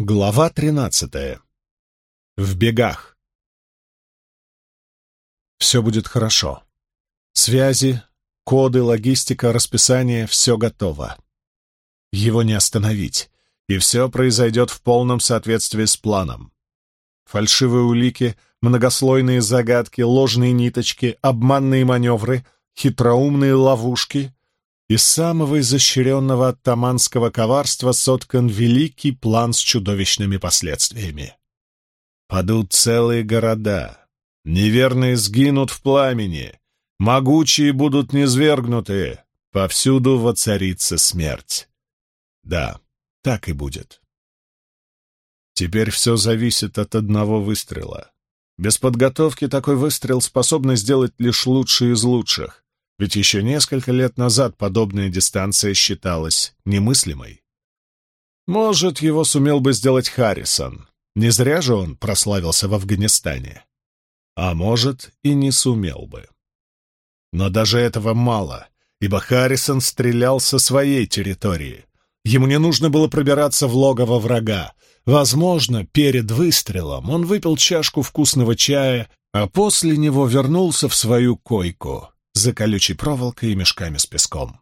Глава тринадцатая. В бегах. Все будет хорошо. Связи, коды, логистика, расписание — все готово. Его не остановить, и все произойдет в полном соответствии с планом. Фальшивые улики, многослойные загадки, ложные ниточки, обманные маневры, хитроумные ловушки — из самого изощренного оттаманского коварства соткан великий план с чудовищными последствиями. Падут целые города, неверные сгинут в пламени, могучие будут низвергнуты, повсюду воцарится смерть. Да, так и будет. Теперь все зависит от одного выстрела. Без подготовки такой выстрел способны сделать лишь лучшие из лучших, ведь еще несколько лет назад подобная дистанция считалась немыслимой. Может, его сумел бы сделать Харрисон. Не зря же он прославился в Афганистане. А может, и не сумел бы. Но даже этого мало, ибо Харрисон стрелял со своей территории. Ему не нужно было пробираться в логово врага. Возможно, перед выстрелом он выпил чашку вкусного чая, а после него вернулся в свою койку за колючей проволокой и мешками с песком.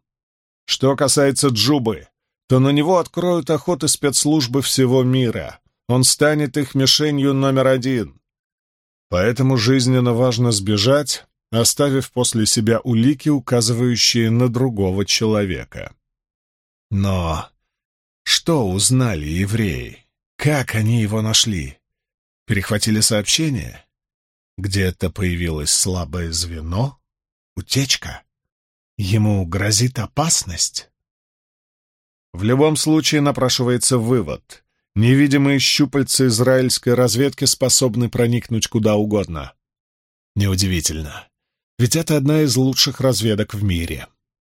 Что касается Джубы, то на него откроют охоты спецслужбы всего мира. Он станет их мишенью номер один. Поэтому жизненно важно сбежать, оставив после себя улики, указывающие на другого человека. Но что узнали евреи? Как они его нашли? Перехватили сообщение? Где-то появилось слабое звено? Утечка? Ему грозит опасность? В любом случае напрашивается вывод. Невидимые щупальца израильской разведки способны проникнуть куда угодно. Неудивительно. Ведь это одна из лучших разведок в мире.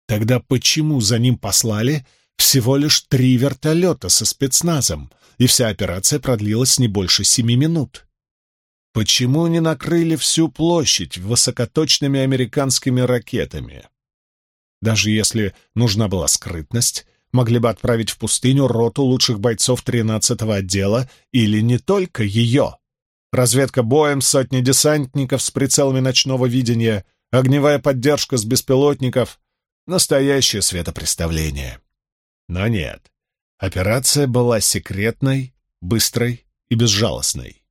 Тогда почему за ним послали всего лишь три вертолета со спецназом, и вся операция продлилась не больше семи минут? Почему не накрыли всю площадь высокоточными американскими ракетами? Даже если нужна была скрытность, могли бы отправить в пустыню роту лучших бойцов 13-го отдела или не только ее. Разведка боем, сотни десантников с прицелами ночного видения, огневая поддержка с беспилотников — настоящее светопреставление. Но нет, операция была секретной, быстрой и безжалостной.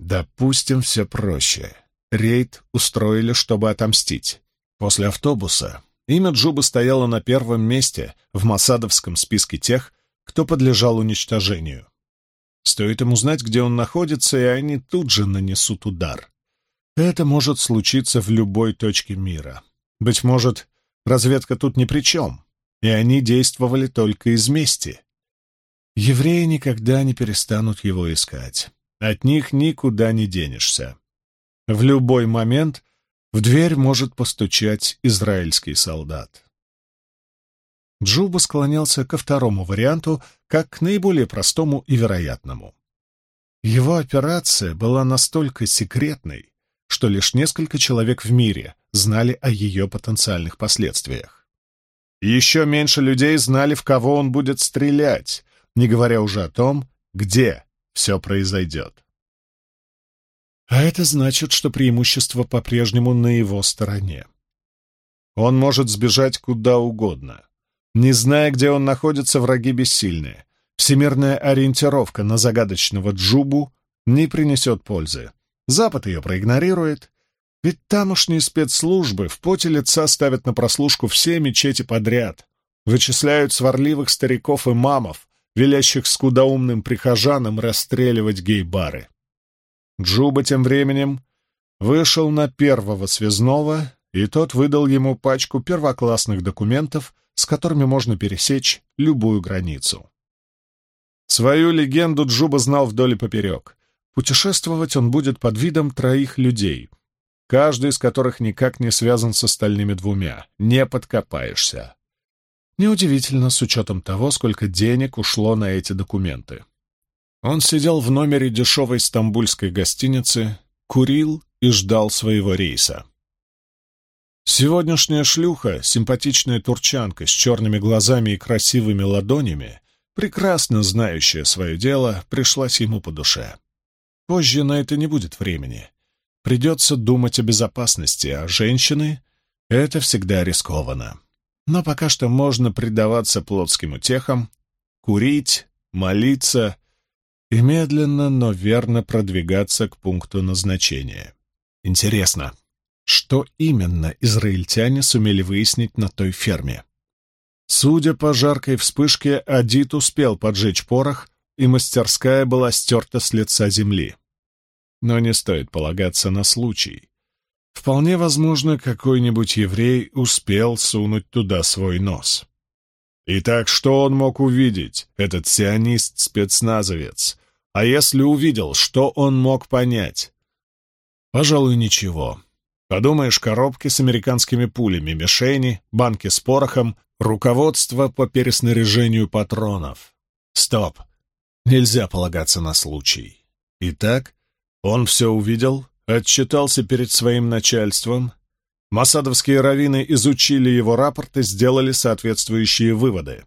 Допустим, все проще. Рейд устроили, чтобы отомстить. После автобуса имя Джуба стояло на первом месте в Масадовском списке тех, кто подлежал уничтожению. Стоит им узнать, где он находится, и они тут же нанесут удар. Это может случиться в любой точке мира. Быть может, разведка тут ни при чем, и они действовали только из мести. Евреи никогда не перестанут его искать. От них никуда не денешься. В любой момент в дверь может постучать израильский солдат. Джуба склонялся ко второму варианту, как к наиболее простому и вероятному. Его операция была настолько секретной, что лишь несколько человек в мире знали о ее потенциальных последствиях. Еще меньше людей знали, в кого он будет стрелять, не говоря уже о том, где все произойдет. А это значит, что преимущество по-прежнему на его стороне. Он может сбежать куда угодно. Не зная, где он находится, враги бессильны. Всемирная ориентировка на загадочного Джубу не принесет пользы. Запад ее проигнорирует, ведь тамошние спецслужбы в поте лица ставят на прослушку все мечети подряд, вычисляют сварливых стариков и мамов, велящих скудоумным прихожанам расстреливать гей-бары. Джуба тем временем вышел на первого связного, и тот выдал ему пачку первоклассных документов, с которыми можно пересечь любую границу. Свою легенду Джуба знал вдоль и поперек. Путешествовать он будет под видом троих людей, каждый из которых никак не связан с остальными двумя. Не подкопаешься. Неудивительно, с учетом того, сколько денег ушло на эти документы. Он сидел в номере дешевой стамбульской гостиницы, курил и ждал своего рейса. Сегодняшняя шлюха, симпатичная турчанка с черными глазами и красивыми ладонями, прекрасно знающая свое дело, пришлась ему по душе. Позже на это не будет времени. Придется думать о безопасности, а женщины — это всегда рискованно. Но пока что можно предаваться плотским утехам, курить, молиться и медленно, но верно продвигаться к пункту назначения. Интересно, что именно израильтяне сумели выяснить на той ферме? Судя по жаркой вспышке, Адит успел поджечь порох, и мастерская была стерта с лица земли. Но не стоит полагаться на случай. Вполне возможно, какой-нибудь еврей успел сунуть туда свой нос. Итак, что он мог увидеть, этот сионист-спецназовец? А если увидел, что он мог понять? Пожалуй, ничего. Подумаешь, коробки с американскими пулями, мишени, банки с порохом, руководство по переснаряжению патронов. Стоп. Нельзя полагаться на случай. Итак, он все увидел, отчитался перед своим начальством. Масадовские раввины изучили его рапорт и сделали соответствующие выводы.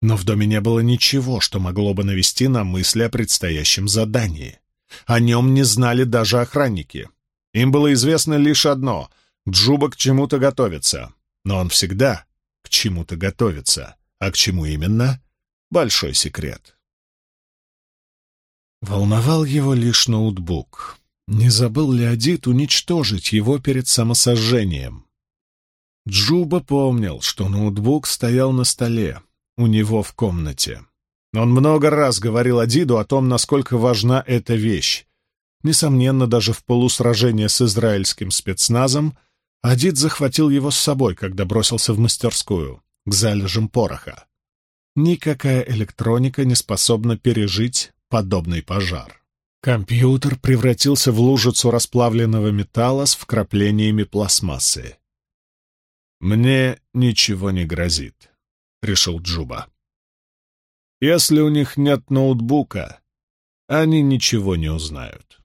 Но в доме не было ничего, что могло бы навести на мысли о предстоящем задании. О нем не знали даже охранники. Им было известно лишь одно — Джуба к чему-то готовится. Но он всегда к чему-то готовится. А к чему именно — большой секрет. Волновал его лишь ноутбук. Не забыл ли Адит уничтожить его перед самосожжением? Джуба помнил, что ноутбук стоял на столе, у него в комнате. Он много раз говорил Адиду о том, насколько важна эта вещь. Несомненно, даже в полусражении с израильским спецназом Адид захватил его с собой, когда бросился в мастерскую, к залежам пороха. Никакая электроника не способна пережить подобный пожар. Компьютер превратился в лужицу расплавленного металла с вкраплениями пластмассы. «Мне ничего не грозит», — решил Джуба. «Если у них нет ноутбука, они ничего не узнают».